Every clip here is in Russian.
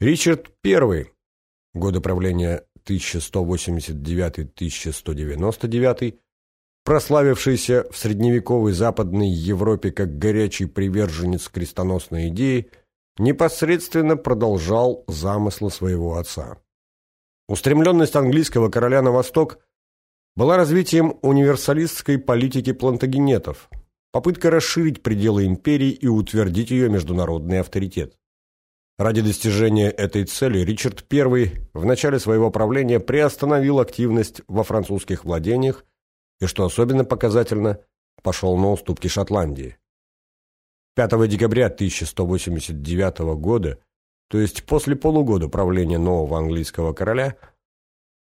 Ричард I, годы правления 1189-1199, прославившийся в средневековой Западной Европе как горячий приверженец крестоносной идеи, непосредственно продолжал замыслы своего отца. Устремленность английского короля на восток была развитием универсалистской политики плантагенетов, попытка расширить пределы империи и утвердить ее международный авторитет. Ради достижения этой цели Ричард I в начале своего правления приостановил активность во французских владениях и, что особенно показательно, пошел на уступки Шотландии. 5 декабря 1189 года, то есть после полугода правления нового английского короля,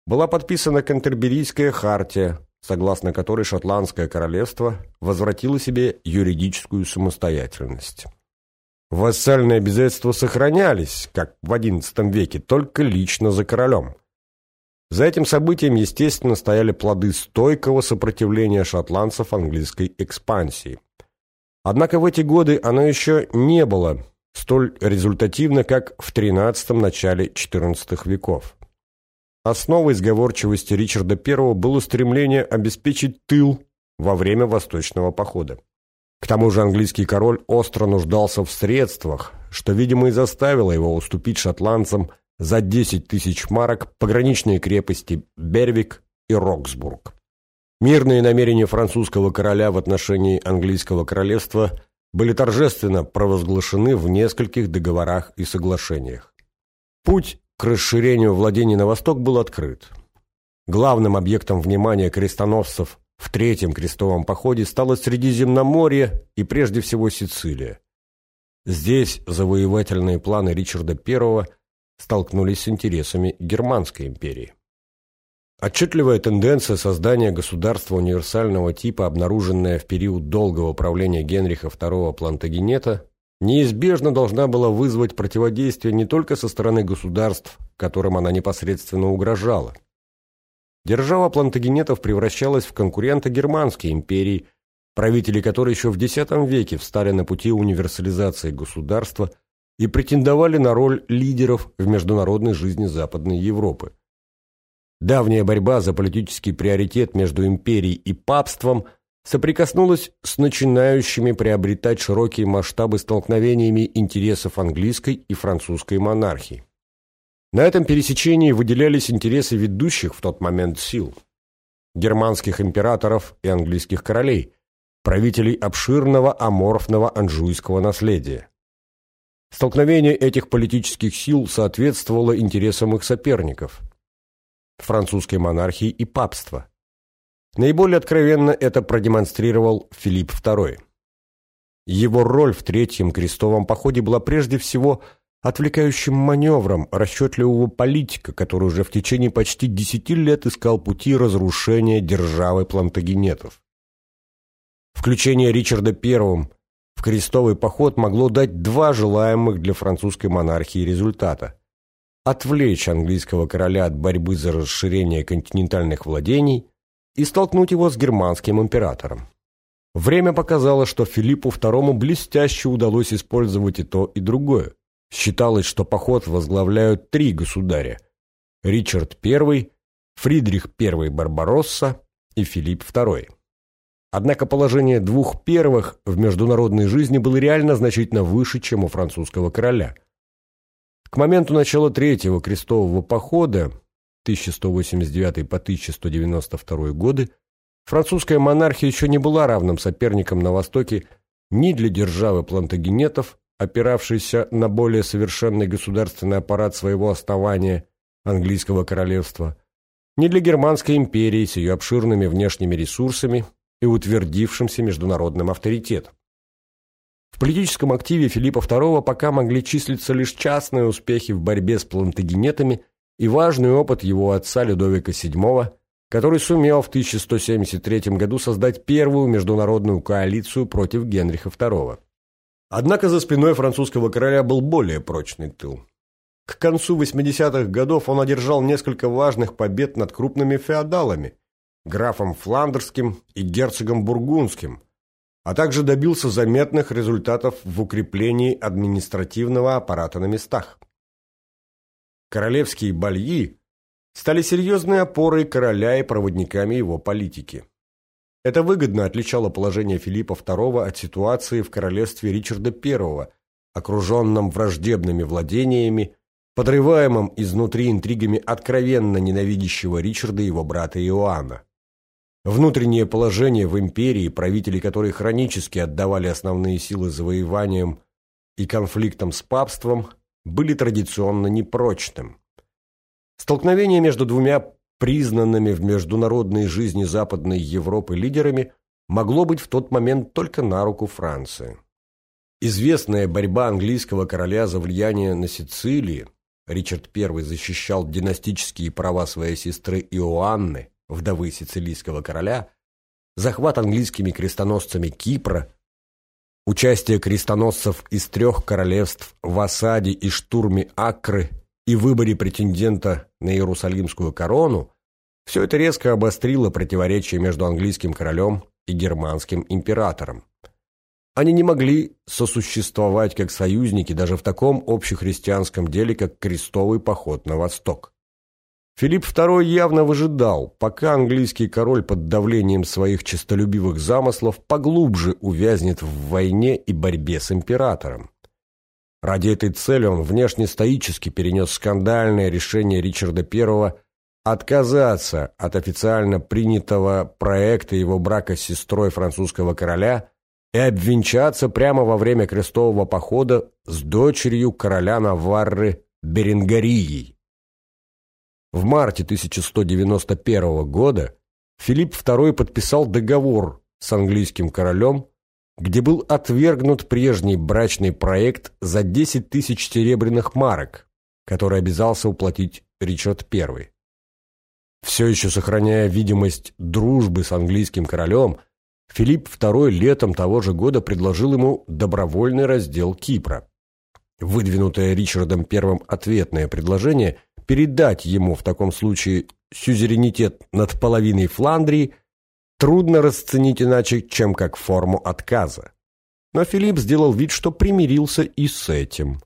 была подписана Кантерберийская хартия, согласно которой шотландское королевство возвратило себе юридическую самостоятельность. Вассальные обязательства сохранялись, как в XI веке, только лично за королем – за этим событием, естественно, стояли плоды стойкого сопротивления шотландцев английской экспансии. Однако в эти годы оно еще не было столь результативно, как в XIII – начале XIV веков. Основой сговорчивости Ричарда I было стремление обеспечить тыл во время Восточного похода. К тому же английский король остро нуждался в средствах, что, видимо, и заставило его уступить шотландцам за 10 тысяч марок пограничные крепости Бервик и Роксбург. Мирные намерения французского короля в отношении английского королевства были торжественно провозглашены в нескольких договорах и соглашениях. Путь к расширению владений на восток был открыт. Главным объектом внимания крестоносцев в Третьем крестовом походе стало Средиземноморье и прежде всего Сицилия. Здесь завоевательные планы Ричарда I столкнулись с интересами Германской империи. Отчетливая тенденция создания государства универсального типа, обнаруженная в период долгого правления Генриха II Плантагенета, неизбежно должна была вызвать противодействие не только со стороны государств, которым она непосредственно угрожала. Держава Плантагенетов превращалась в конкурента Германской империи, правители которой еще в X веке встали на пути универсализации государства – и претендовали на роль лидеров в международной жизни Западной Европы. Давняя борьба за политический приоритет между империей и папством соприкоснулась с начинающими приобретать широкие масштабы столкновениями интересов английской и французской монархии. На этом пересечении выделялись интересы ведущих в тот момент сил – германских императоров и английских королей, правителей обширного аморфного анжуйского наследия. Столкновение этих политических сил соответствовало интересам их соперников – французской монархии и папства. Наиболее откровенно это продемонстрировал Филипп II. Его роль в Третьем крестовом походе была прежде всего отвлекающим маневром расчетливого политика, который уже в течение почти десяти лет искал пути разрушения державы плантагенетов. Включение Ричарда I в крестовый поход могло дать два желаемых для французской монархии результата. Отвлечь английского короля от борьбы за расширение континентальных владений и столкнуть его с германским императором. Время показало, что Филиппу II блестяще удалось использовать и то, и другое. Считалось, что поход возглавляют три государя – Ричард I, Фридрих I Барбаросса и Филипп II. Однако положение двух первых в международной жизни было реально значительно выше, чем у французского короля. К моменту начала Третьего крестового похода 1189 по 1192 годы французская монархия еще не была равным соперником на Востоке ни для державы плантагенетов, опиравшейся на более совершенный государственный аппарат своего основания английского королевства, ни для Германской империи с ее обширными внешними ресурсами и утвердившимся международным авторитетом. В политическом активе Филиппа II пока могли числиться лишь частные успехи в борьбе с плантагенетами и важный опыт его отца Людовика VII, который сумел в 1173 году создать первую международную коалицию против Генриха II. Однако за спиной французского короля был более прочный тыл. К концу 80-х годов он одержал несколько важных побед над крупными феодалами – графом Фландерским и герцогом Бургундским, а также добился заметных результатов в укреплении административного аппарата на местах. королевские бальи стали серьезной опорой короля и проводниками его политики. Это выгодно отличало положение Филиппа II от ситуации в королевстве Ричарда I, окруженном враждебными владениями, подрываемом изнутри интригами откровенно ненавидящего Ричарда его брата Иоанна. Внутреннее положение в империи, правители которой хронически отдавали основные силы завоеваниям и конфликтам с папством, были традиционно непрочным. Столкновение между двумя признанными в международной жизни Западной Европы лидерами могло быть в тот момент только на руку Франции. Известная борьба английского короля за влияние на Сицилии, Ричард I защищал династические права своей сестры Иоанны, вдовы сицилийского короля, захват английскими крестоносцами Кипра, участие крестоносцев из трех королевств в осаде и штурме Акры и выборе претендента на Иерусалимскую корону, все это резко обострило противоречие между английским королем и германским императором. Они не могли сосуществовать как союзники даже в таком общехристианском деле, как крестовый поход на восток. Филипп II явно выжидал, пока английский король под давлением своих честолюбивых замыслов поглубже увязнет в войне и борьбе с императором. Ради этой цели он внешне стоически перенес скандальное решение Ричарда I отказаться от официально принятого проекта его брака с сестрой французского короля и обвенчаться прямо во время крестового похода с дочерью короля Наварры Беренгарией. В марте 1191 года Филипп II подписал договор с английским королем, где был отвергнут прежний брачный проект за 10 тысяч серебряных марок, который обязался уплатить Ричард I. Все еще сохраняя видимость дружбы с английским королем, Филипп II летом того же года предложил ему добровольный раздел Кипра. Выдвинутое Ричардом I ответное предложение передать ему в таком случае сюзеренитет над половиной Фландрии – трудно расценить иначе, чем как форму отказа. Но Филипп сделал вид, что примирился и с этим.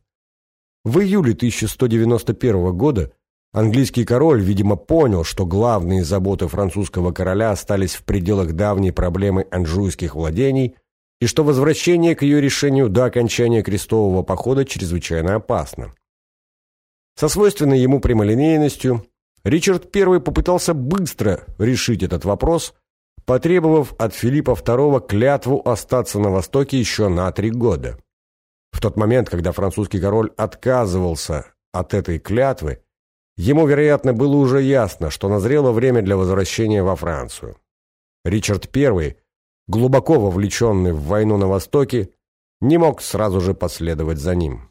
В июле 1191 года английский король, видимо, понял, что главные заботы французского короля остались в пределах давней проблемы анжуйских владений и что возвращение к ее решению до окончания крестового похода чрезвычайно опасно. Со свойственной ему прямолинейностью Ричард I попытался быстро решить этот вопрос – потребовав от Филиппа II клятву остаться на Востоке еще на три года. В тот момент, когда французский король отказывался от этой клятвы, ему, вероятно, было уже ясно, что назрело время для возвращения во Францию. Ричард I, глубоко вовлеченный в войну на Востоке, не мог сразу же последовать за ним.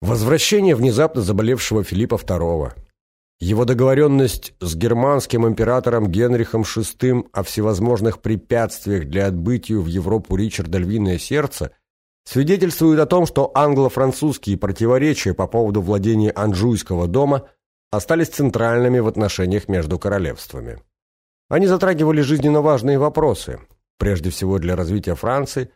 Возвращение внезапно заболевшего Филиппа II – его договоренность с германским императором Генрихом VI о всевозможных препятствиях для отбытия в Европу Ричарда Львиное Сердце свидетельствует о том, что англо-французские противоречия по поводу владения Анжуйского дома остались центральными в отношениях между королевствами. Они затрагивали жизненно важные вопросы, прежде всего для развития Франции,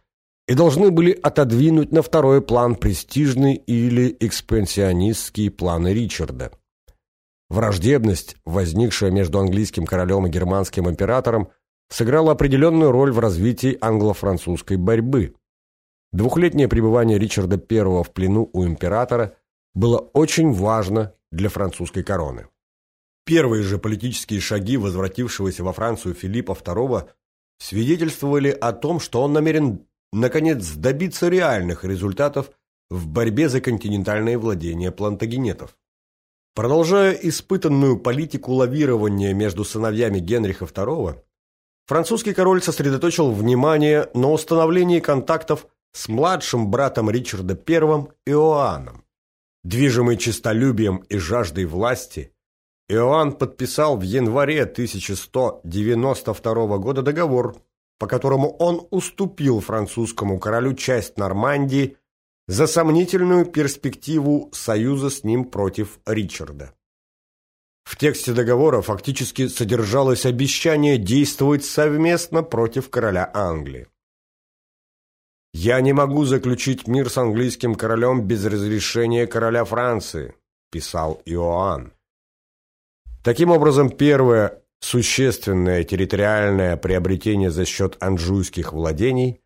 и должны были отодвинуть на второй план престижный или экспансионистские планы Ричарда. Враждебность, возникшая между английским королем и германским императором, сыграла определенную роль в развитии англо-французской борьбы. Двухлетнее пребывание Ричарда I в плену у императора было очень важно для французской короны. Первые же политические шаги возвратившегося во Францию Филиппа II свидетельствовали о том, что он намерен наконец добиться реальных результатов в борьбе за континентальные владения плантагенетов. Продолжая испытанную политику лавирования между сыновьями Генриха II, французский король сосредоточил внимание на установлении контактов с младшим братом Ричарда I Иоанном. Движимый честолюбием и жаждой власти, Иоанн подписал в январе 1192 года договор, по которому он уступил французскому королю часть Нормандии за сомнительную перспективу союза с ним против Ричарда. В тексте договора фактически содержалось обещание действовать совместно против короля Англии. «Я не могу заключить мир с английским королем без разрешения короля Франции», писал Иоанн. Таким образом, первое существенное территориальное приобретение за счет анжуйских владений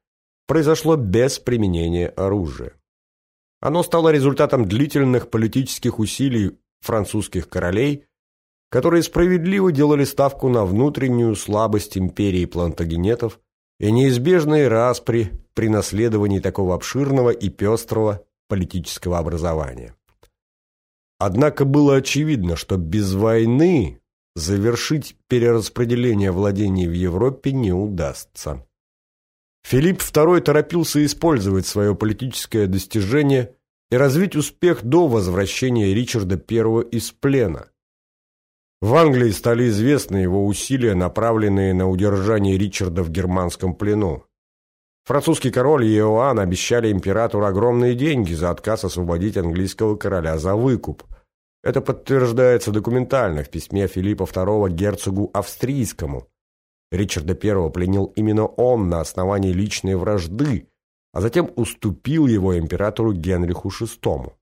произошло без применения оружия. Оно стало результатом длительных политических усилий французских королей, которые справедливо делали ставку на внутреннюю слабость империи плантагенетов и неизбежные распри при наследовании такого обширного и пестрого политического образования. Однако было очевидно, что без войны завершить перераспределение владений в Европе не удастся. Филипп II торопился использовать свое политическое достижение и развить успех до возвращения Ричарда I из плена. В Англии стали известны его усилия, направленные на удержание Ричарда в германском плену. Французский король и Иоанн обещали императору огромные деньги за отказ освободить английского короля за выкуп. Это подтверждается документально в письме Филиппа II герцогу австрийскому – Ричарда I пленил именно он на основании личной вражды, а затем уступил его императору Генриху VI.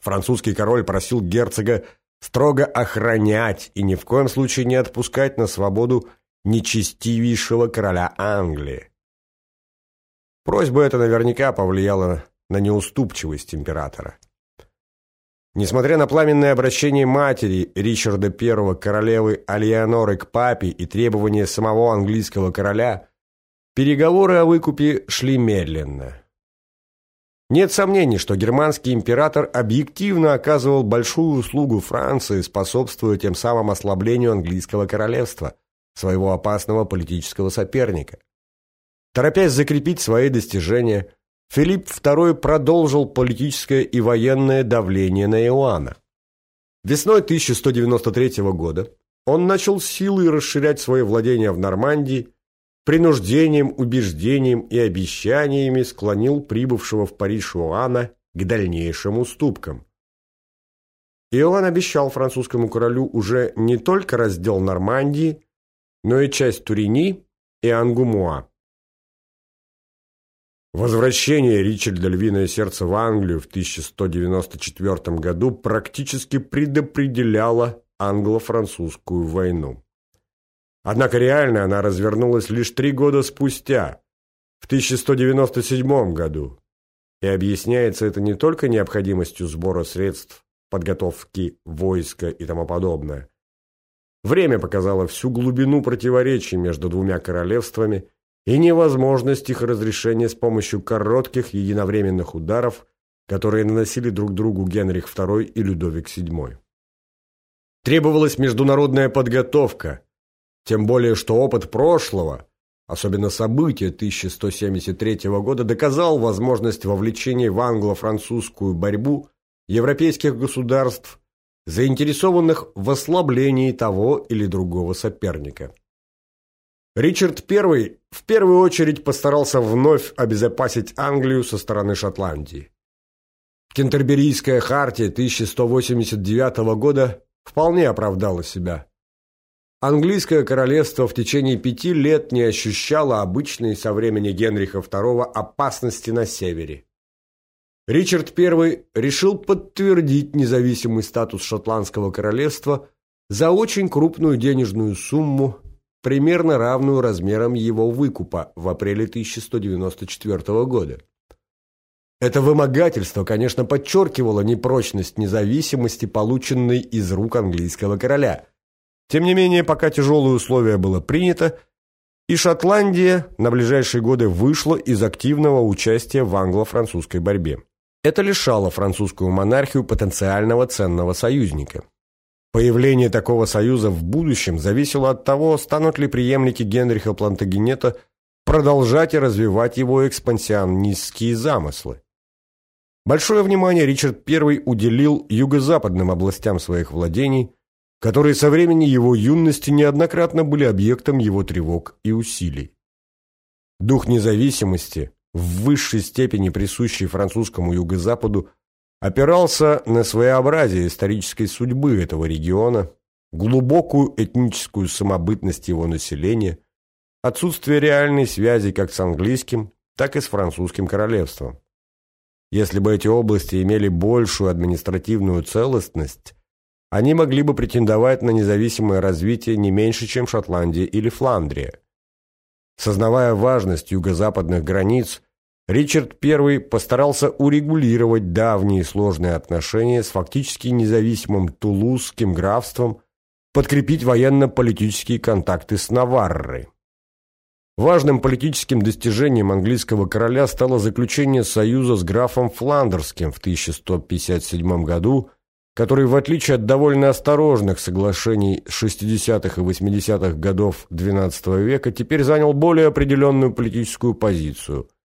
Французский король просил герцога строго охранять и ни в коем случае не отпускать на свободу нечестивейшего короля Англии. Просьба эта наверняка повлияла на неуступчивость императора. Несмотря на пламенное обращение матери Ричарда I королевы Алианоры к папе и требования самого английского короля, переговоры о выкупе шли медленно. Нет сомнений, что германский император объективно оказывал большую услугу Франции, способствуя тем самым ослаблению английского королевства, своего опасного политического соперника. Торопясь закрепить свои достижения – Филипп II продолжил политическое и военное давление на Иоанна. Весной 1193 года он начал силой расширять свои владения в Нормандии, принуждением, убеждением и обещаниями склонил прибывшего в Париж Иоанна к дальнейшим уступкам. Иоанн обещал французскому королю уже не только раздел Нормандии, но и часть Турини и Ангумуа. Возвращение Ричарда Львиное Сердце в Англию в 1194 году практически предопределяло англо-французскую войну. Однако реально она развернулась лишь три года спустя, в 1197 году, и объясняется это не только необходимостью сбора средств, подготовки войска и тому подобное. Время показало всю глубину противоречий между двумя королевствами – и невозможность их разрешения с помощью коротких единовременных ударов, которые наносили друг другу Генрих II и Людовик VII. Требовалась международная подготовка, тем более что опыт прошлого, особенно события 1173 года, доказал возможность вовлечения в англо-французскую борьбу европейских государств, заинтересованных в ослаблении того или другого соперника. Ричард I в первую очередь постарался вновь обезопасить Англию со стороны Шотландии. Кентерберийская хартия 1189 года вполне оправдала себя. Английское королевство в течение пяти лет не ощущало обычной со времени Генриха II опасности на севере. Ричард I решил подтвердить независимый статус шотландского королевства за очень крупную денежную сумму примерно равную размерам его выкупа в апреле 1194 года. Это вымогательство, конечно, подчеркивало непрочность независимости, полученной из рук английского короля. Тем не менее, пока тяжелое условие было принято, и Шотландия на ближайшие годы вышла из активного участия в англо-французской борьбе. Это лишало французскую монархию потенциального ценного союзника. Появление такого союза в будущем зависело от того, станут ли преемники Генриха Плантагенета продолжать и развивать его экспансионистские замыслы. Большое внимание Ричард I уделил юго-западным областям своих владений, которые со времени его юности неоднократно были объектом его тревог и усилий. Дух независимости, в высшей степени присущий французскому юго-западу, опирался на своеобразие исторической судьбы этого региона, глубокую этническую самобытность его населения, отсутствие реальной связи как с английским, так и с французским королевством. Если бы эти области имели большую административную целостность, они могли бы претендовать на независимое развитие не меньше, чем Шотландия или Фландрия. Сознавая важность юго-западных границ, Ричард I постарался урегулировать давние сложные отношения с фактически независимым Тулузским графством, подкрепить военно-политические контакты с Наваррой. Важным политическим достижением английского короля стало заключение союза с графом Фландерским в 1157 году, который, в отличие от довольно осторожных соглашений 60-х и 80-х годов XII века, теперь занял более определенную политическую позицию –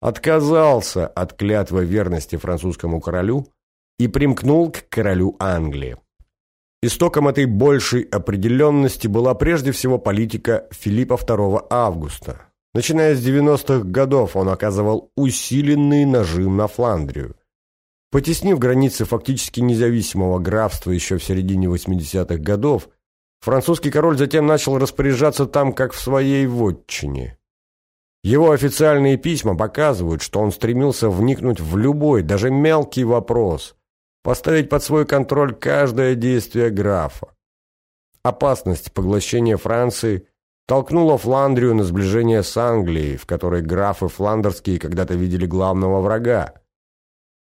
отказался от клятвы верности французскому королю и примкнул к королю Англии. Истоком этой большей определенности была прежде всего политика Филиппа II Августа. Начиная с 90-х годов он оказывал усиленный нажим на Фландрию. Потеснив границы фактически независимого графства еще в середине 80-х годов, французский король затем начал распоряжаться там, как в своей вотчине – его официальные письма показывают, что он стремился вникнуть в любой, даже мелкий вопрос, поставить под свой контроль каждое действие графа. Опасность поглощения Франции толкнула Фландрию на сближение с Англией, в которой графы фландерские когда-то видели главного врага.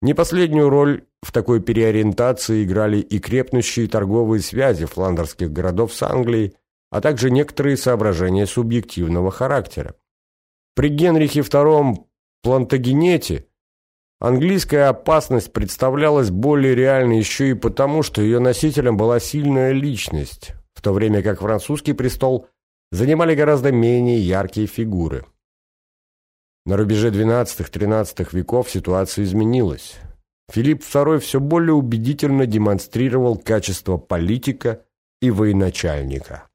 Не последнюю роль в такой переориентации играли и крепнущие торговые связи фландерских городов с Англией, а также некоторые соображения субъективного характера. При Генрихе II Плантагенете английская опасность представлялась более реальной еще и потому, что ее носителем была сильная личность, в то время как французский престол занимали гораздо менее яркие фигуры. На рубеже XII-XIII веков ситуация изменилась. Филипп II все более убедительно демонстрировал качество политика и военачальника.